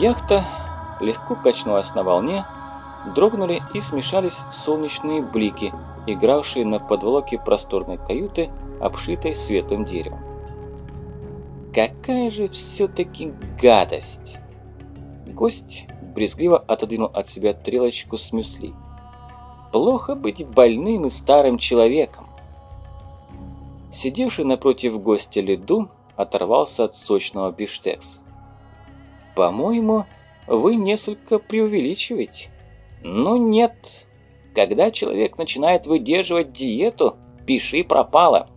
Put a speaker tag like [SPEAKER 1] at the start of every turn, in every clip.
[SPEAKER 1] Яхта легко качнулась на волне, дрогнули и смешались солнечные блики, игравшие на подволоке просторной каюты, обшитой светлым деревом. Какая же все-таки гадость! Гость брезгливо отодвинул от себя трелочку с мюсли. Плохо быть больным и старым человеком. Сидевший напротив гостя Лиду оторвался от сочного бифштекса. «По-моему, вы несколько преувеличиваете». «Ну нет. Когда человек начинает выдерживать диету, пиши пропало.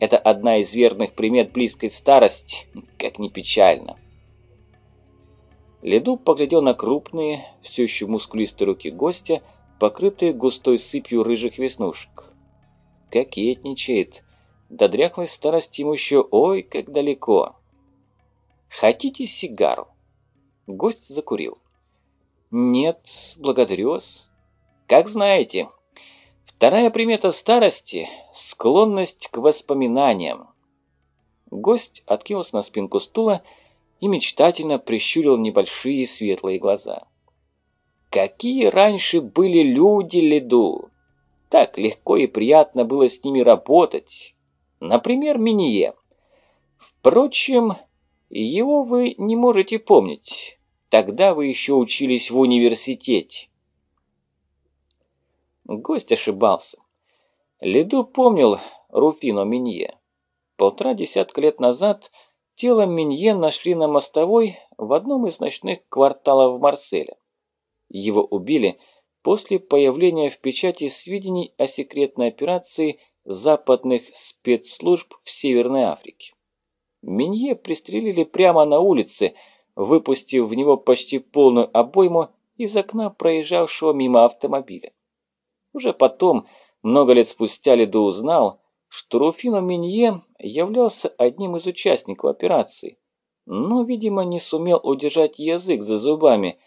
[SPEAKER 1] Это одна из верных примет близкой старости, как ни печально». Леду поглядел на крупные, все еще мускулистые руки гостя, покрытые густой сыпью рыжих веснушек. Кокетничает. До дряхлой старости ему еще ой, как далеко. «Хотите сигару?» Гость закурил. «Нет, благодарю вас. Как знаете, вторая примета старости – склонность к воспоминаниям». Гость откинулся на спинку стула и мечтательно прищурил небольшие светлые глаза. «Какие раньше были люди, Леду! Так легко и приятно было с ними работать. Например, Минье. Впрочем, его вы не можете помнить. Тогда вы еще учились в университете. Гость ошибался. Леду помнил Руфино Минье. Полтора десятка лет назад тело Минье нашли на мостовой в одном из ночных кварталов Марселя. Его убили после появления в печати сведений о секретной операции западных спецслужб в Северной Африке. Минье пристрелили прямо на улице, выпустив в него почти полную обойму из окна проезжавшего мимо автомобиля. Уже потом, много лет спустя, Лидо узнал, что Руфино Минье являлся одним из участников операции, но, видимо, не сумел удержать язык за зубами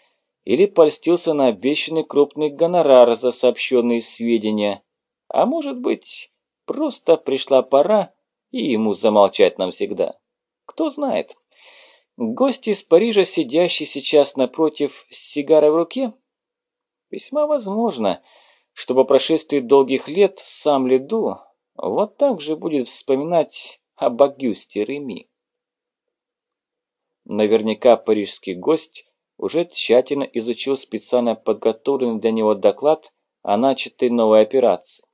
[SPEAKER 1] или польстился на обещанный крупный гонорар за сообщенные сведения, а может быть, просто пришла пора и ему замолчать навсегда. Кто знает. Гость из Парижа, сидящий сейчас напротив с сигарой в руке? Весьма возможно, что по прошествии долгих лет сам Леду вот так же будет вспоминать об Агюсте Реми. Наверняка парижский гость уже тщательно изучил специально подготовленный для него доклад о начатой новой операции.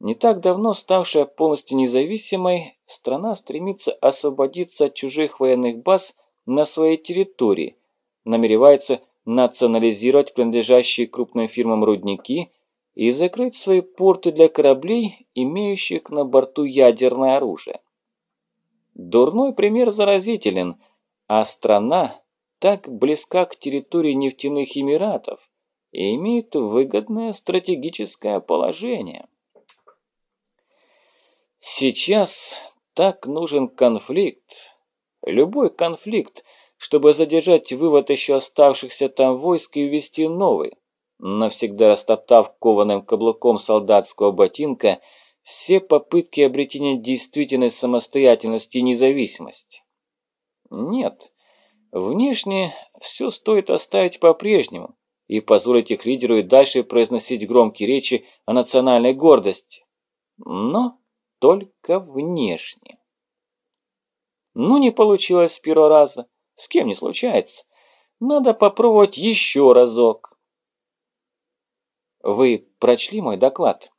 [SPEAKER 1] Не так давно ставшая полностью независимой, страна стремится освободиться от чужих военных баз на своей территории, намеревается национализировать принадлежащие крупным фирмам рудники и закрыть свои порты для кораблей, имеющих на борту ядерное оружие. Дурной пример заразителен, а страна так близка к территории нефтяных эмиратов и имеет выгодное стратегическое положение. Сейчас так нужен конфликт. Любой конфликт, чтобы задержать вывод еще оставшихся там войск и ввести новый, навсегда растоптав кованым каблуком солдатского ботинка все попытки обретения действительной самостоятельности и независимости. Нет, внешне все стоит оставить по-прежнему и позволить их лидеру и дальше произносить громкие речи о национальной гордости. Но только внешне. Ну, не получилось с первого раза. С кем не случается. Надо попробовать еще разок. Вы прочли мой доклад?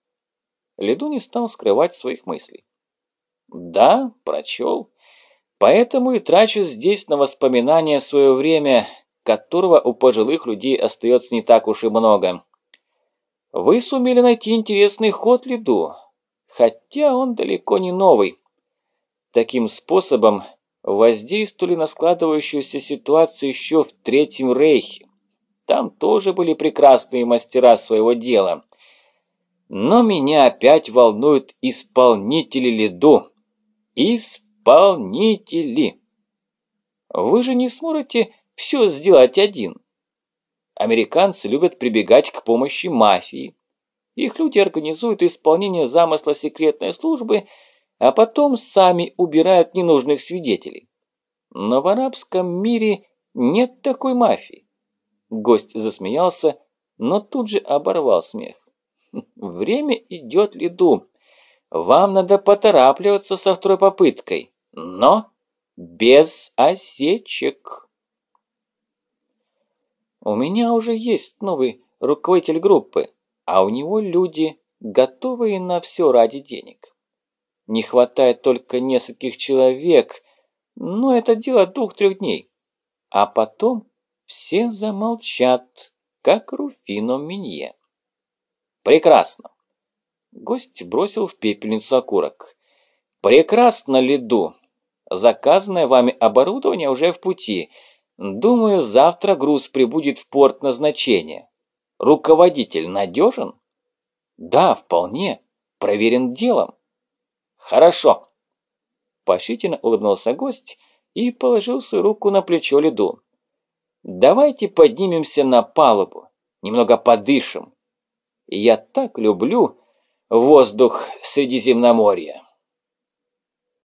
[SPEAKER 1] Лиду не стал скрывать своих мыслей. Да, прочел. Поэтому и трачу здесь на воспоминания свое время, которого у пожилых людей остается не так уж и много. Вы сумели найти интересный ход, Лиду хотя он далеко не новый. Таким способом воздействовали на складывающуюся ситуацию еще в Третьем Рейхе. Там тоже были прекрасные мастера своего дела. Но меня опять волнуют исполнители лиду. Исполнители. Вы же не сможете все сделать один. Американцы любят прибегать к помощи мафии. Их люди организуют исполнение замысла секретной службы, а потом сами убирают ненужных свидетелей. Но в арабском мире Нет такой мафии. Гость засмеялся, но тут же оборвал смех. Время идет лиду. Вам надо поторапливаться со второй попыткой, но без осечек. У меня уже есть новый руководитель группы, а у него люди, готовые на все ради денег. Не хватает только нескольких человек, но это дело двух-трех дней. А потом все замолчат, как Руфино Минье. Прекрасно. Гость бросил в пепельницу окурок. Прекрасно, Лиду. Заказанное вами оборудование уже в пути. Думаю, завтра груз прибудет в порт назначения. Руководитель надежен? Да, вполне. Проверен делом. Хорошо. Поощрительно улыбнулся гость и положил свою руку на плечо Лиду. Давайте поднимемся на палубу, немного подышим. Я так люблю воздух Средиземноморья.